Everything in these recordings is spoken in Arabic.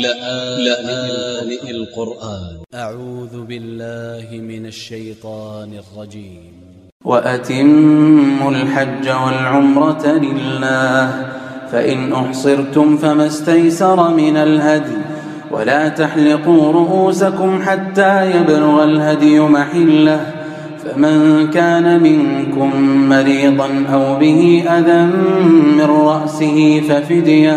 لآن القرآن. أ ع و ذ ب ا ل ل ه من ا ل ش ي ط ا ن ا ل ج ي م وأتموا الحج والعمرة لله فإن أحصرتم فما استيسر من الهدي ولا تحلقوا رؤوسكم حتى يبلغ الهدي محله فمن كان منكم مريضا أو به أذى من رأسه ففدية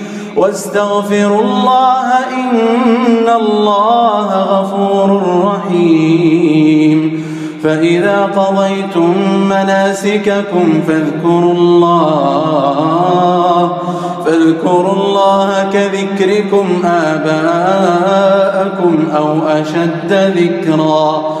واستغفروا الله إن الله غفور رحيم. فإذا قضيتم مناسككم فاذكروا الله فاذكروا الله كذكركم آباءكم أو أشد ذكرًا.